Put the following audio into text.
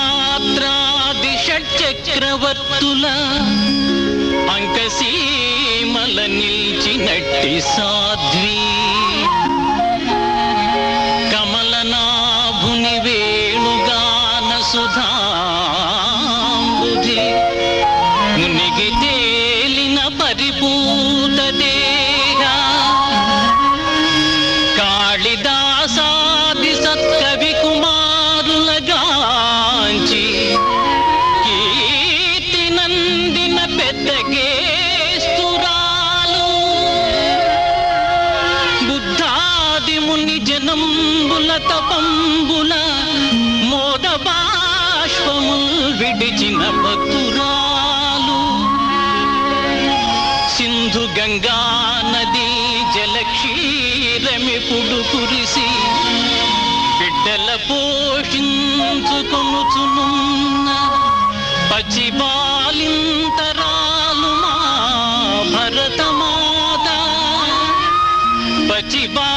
సగరమాంధాత్రాది అంకసీమల నిల్చినట్టి సాధ్వీ సుధాంబుధి మునిగి తేలిన పరిపూత దేహ కాళిదాసాది సత్కవి కుమారుల గాంచి కీర్తి నందిన పెద్ద గేస్తురాలు. బుద్ధాది ముని జనంబుల తపంబుల మోదబా బాష్పముల్ విడిచిన భక్తురాలు సింధు గంగా నది జలక్షీరమిపుడు కురిసి బిడ్డల పోషించుకొనుచునున్న పచిబాలింతరాలు మా భరతమాత. పచిబా